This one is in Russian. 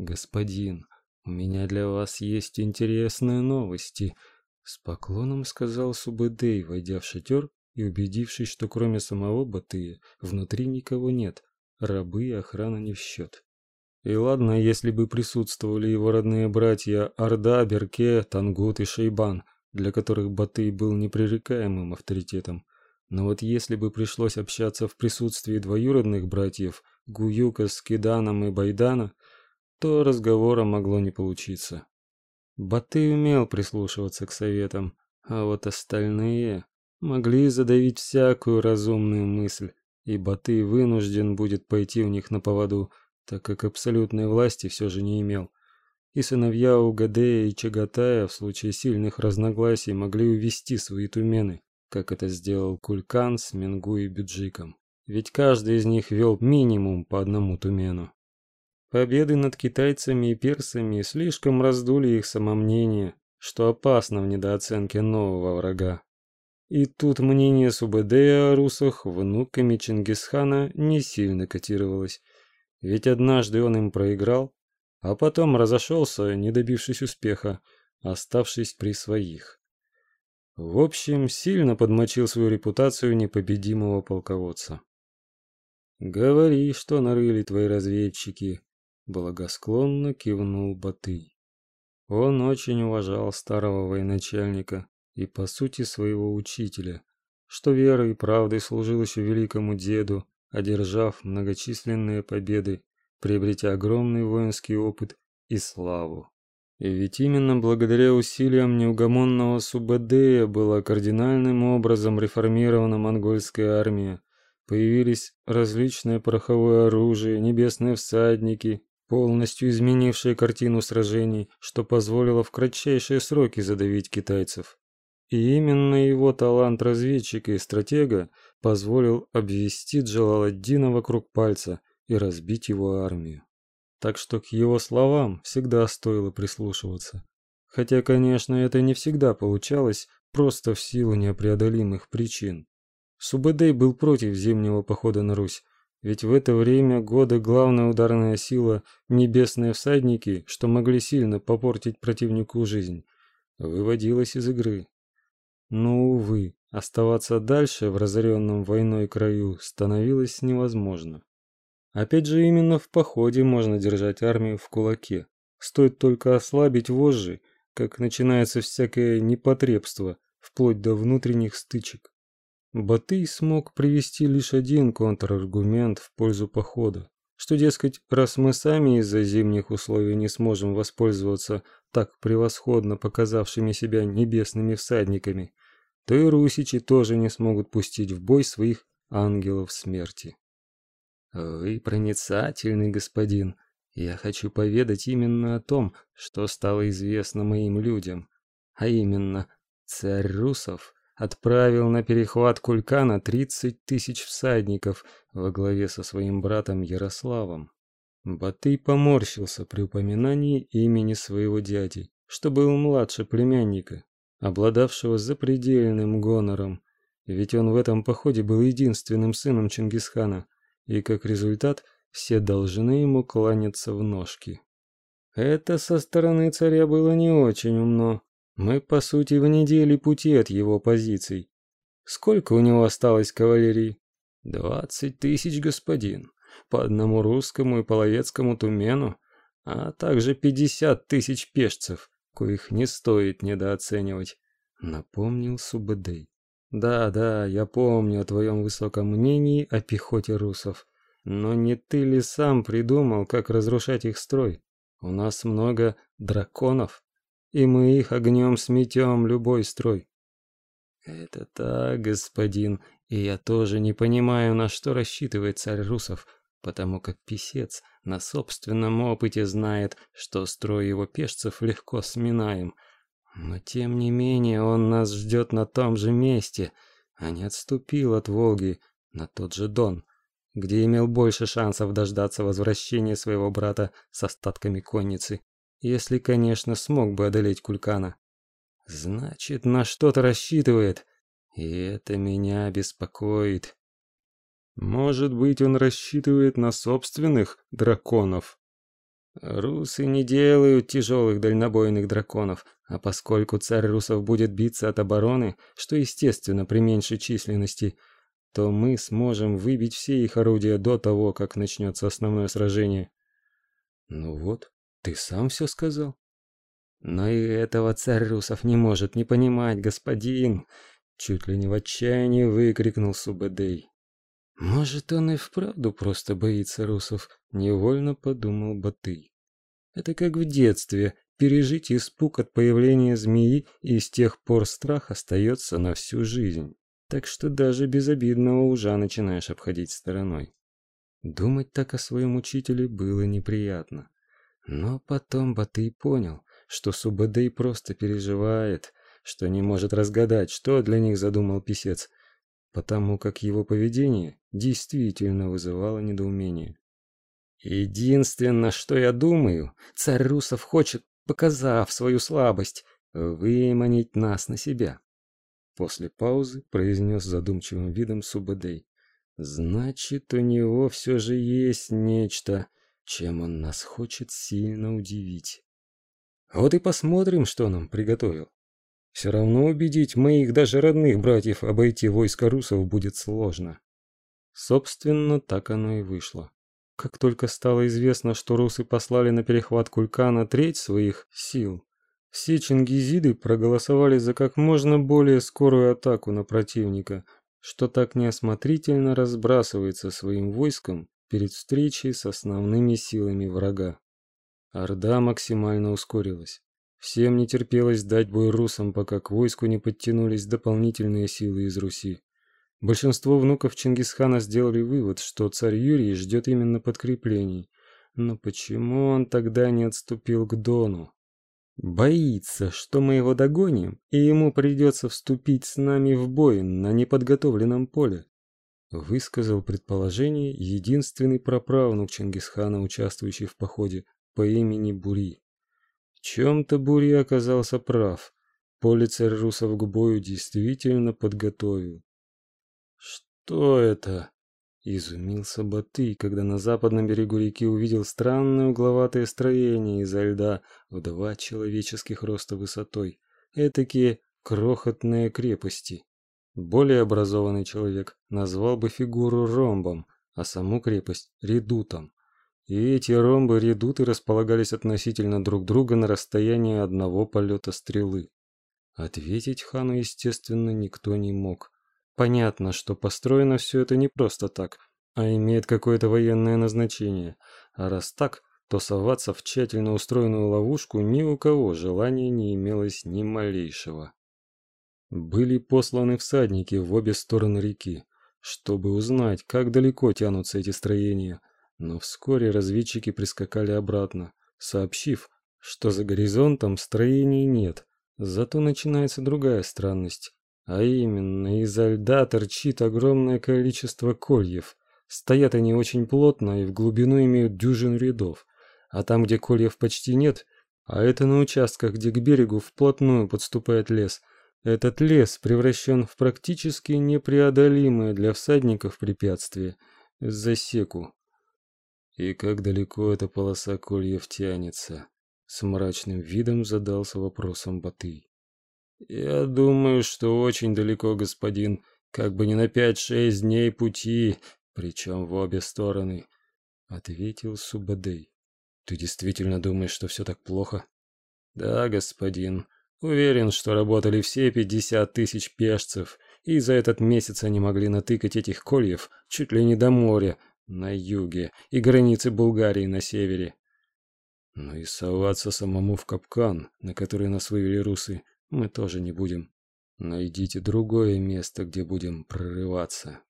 господин, у меня для вас есть интересные новости, с поклоном сказал Субэдэй, войдя в шатер и убедившись, что кроме самого Батыя внутри никого нет, рабы и охрана не в счет. И ладно, если бы присутствовали его родные братья Орда, Берке, Тангут и Шейбан, для которых Батый был непререкаемым авторитетом. Но вот если бы пришлось общаться в присутствии двоюродных братьев Гуюка с Киданом и Байдана, то разговора могло не получиться. Батый умел прислушиваться к советам, а вот остальные могли задавить всякую разумную мысль, и Батый вынужден будет пойти у них на поводу, так как абсолютной власти все же не имел. И сыновья Угадея и Чагатая в случае сильных разногласий могли увести свои тумены, как это сделал Кулькан с Мингу и Бюджиком. Ведь каждый из них вел минимум по одному тумену. Победы над китайцами и персами слишком раздули их самомнение, что опасно в недооценке нового врага. И тут мнение Субэдэя о русах внуками Чингисхана не сильно котировалось, ведь однажды он им проиграл, а потом разошелся, не добившись успеха, оставшись при своих. В общем, сильно подмочил свою репутацию непобедимого полководца. Говори, что нарыли твои разведчики, благосклонно кивнул Батый. Он очень уважал старого военачальника и по сути своего учителя, что верой и правдой служил еще великому деду, одержав многочисленные победы, приобретя огромный воинский опыт и славу. И ведь именно благодаря усилиям неугомонного Субэдэя была кардинальным образом реформирована монгольская армия. Появились различные пороховое оружие, небесные всадники, полностью изменившие картину сражений, что позволило в кратчайшие сроки задавить китайцев. И именно его талант разведчика и стратега позволил обвести Джалаладдина вокруг пальца и разбить его армию. Так что к его словам всегда стоило прислушиваться. Хотя, конечно, это не всегда получалось, просто в силу непреодолимых причин. Субэдэй был против зимнего похода на Русь, ведь в это время года главная ударная сила небесные всадники, что могли сильно попортить противнику жизнь, выводилась из игры. Но увы, оставаться дальше в разоренном войной краю становилось невозможно. Опять же, именно в походе можно держать армию в кулаке. Стоит только ослабить вожжи, как начинается всякое непотребство, вплоть до внутренних стычек. Батый смог привести лишь один контраргумент в пользу похода, что, дескать, раз мы сами из-за зимних условий не сможем воспользоваться так превосходно показавшими себя небесными всадниками, то и русичи тоже не смогут пустить в бой своих ангелов смерти. Вы проницательный господин. Я хочу поведать именно о том, что стало известно моим людям, а именно царь русов отправил на перехват Кулькана тридцать тысяч всадников во главе со своим братом Ярославом. Батый поморщился при упоминании имени своего дяди, что был младше племянника, обладавшего запредельным гонором, ведь он в этом походе был единственным сыном Чингисхана и как результат все должны ему кланяться в ножки. Это со стороны царя было не очень умно. Мы, по сути, в неделе пути от его позиций. Сколько у него осталось кавалерии? Двадцать тысяч, господин. По одному русскому и половецкому тумену, а также пятьдесят тысяч пешцев, коих не стоит недооценивать, напомнил Субэдэй. Да, да, я помню о твоем высоком мнении о пехоте русов. Но не ты ли сам придумал, как разрушать их строй? У нас много драконов, и мы их огнем сметем любой строй. Это так, господин, и я тоже не понимаю, на что рассчитывает царь русов, потому как писец на собственном опыте знает, что строй его пешцев легко сминаем — но тем не менее он нас ждет на том же месте, а не отступил от Волги на тот же Дон, где имел больше шансов дождаться возвращения своего брата с остатками конницы, если, конечно, смог бы одолеть Кулькана. Значит, на что-то рассчитывает, и это меня беспокоит. Может быть, он рассчитывает на собственных драконов, Русы не делают тяжелых дальнобойных драконов, а поскольку царь русов будет биться от обороны, что естественно при меньшей численности, то мы сможем выбить все их орудия до того, как начнется основное сражение. Ну вот, ты сам все сказал. Но и этого царь русов не может не понимать, господин, чуть ли не в отчаянии выкрикнул Субэдэй. Может, он и вправду просто боится русов, невольно подумал Батый. Это как в детстве, пережить испуг от появления змеи, и с тех пор страх остается на всю жизнь. Так что даже безобидного ужа начинаешь обходить стороной. Думать так о своем учителе было неприятно. Но потом Батый понял, что Субадей просто переживает, что не может разгадать, что для них задумал писец, потому как его поведение действительно вызывало недоумение. Единственное, что я думаю, царь русов хочет, показав свою слабость, выманить нас на себя. После паузы произнес задумчивым видом Субадей. Значит, у него все же есть нечто, чем он нас хочет сильно удивить. Вот и посмотрим, что нам приготовил. Все равно убедить моих даже родных братьев обойти войско русов будет сложно. Собственно, так оно и вышло. Как только стало известно, что русы послали на перехват Кулькана треть своих сил, все чингизиды проголосовали за как можно более скорую атаку на противника, что так неосмотрительно разбрасывается своим войском перед встречей с основными силами врага. Орда максимально ускорилась. Всем не терпелось дать бой русам, пока к войску не подтянулись дополнительные силы из Руси. Большинство внуков Чингисхана сделали вывод, что царь Юрий ждет именно подкреплений. Но почему он тогда не отступил к Дону? Боится, что мы его догоним, и ему придется вступить с нами в бой на неподготовленном поле. Высказал предположение единственный праправнук Чингисхана, участвующий в походе, по имени Бури. В чем-то Бури оказался прав. Поле царь русов к бою действительно подготовил. Что это? Изумился Батый, когда на западном берегу реки увидел странное угловатое строение изо льда в два человеческих роста высотой. Этакие крохотные крепости. Более образованный человек назвал бы фигуру ромбом, а саму крепость редутом. И эти ромбы-редуты располагались относительно друг друга на расстоянии одного полета стрелы. Ответить хану, естественно, никто не мог. Понятно, что построено все это не просто так, а имеет какое-то военное назначение. А раз так, то соваться в тщательно устроенную ловушку ни у кого желания не имелось ни малейшего. Были посланы всадники в обе стороны реки, чтобы узнать, как далеко тянутся эти строения, но вскоре разведчики прискакали обратно, сообщив, что за горизонтом строений нет, зато начинается другая странность, а именно изо льда торчит огромное количество кольев. Стоят они очень плотно и в глубину имеют дюжин рядов, а там, где кольев почти нет, а это на участках, где к берегу вплотную подступает лес, этот лес превращен в практически непреодолимое для всадников препятствие – засеку. И как далеко эта полоса кольев тянется? С мрачным видом задался вопросом Батый. Я думаю, что очень далеко, господин, как бы не на пять-шесть дней пути, причем в обе стороны, ответил Субадей. Ты действительно думаешь, что все так плохо? Да, господин. Уверен, что работали все пятьдесят тысяч пешцев, и за этот месяц они могли натыкать этих кольев чуть ли не до моря, на юге и границы Булгарии на севере. Но и соваться самому в капкан, на который нас вывели русы, мы тоже не будем. Найдите другое место, где будем прорываться.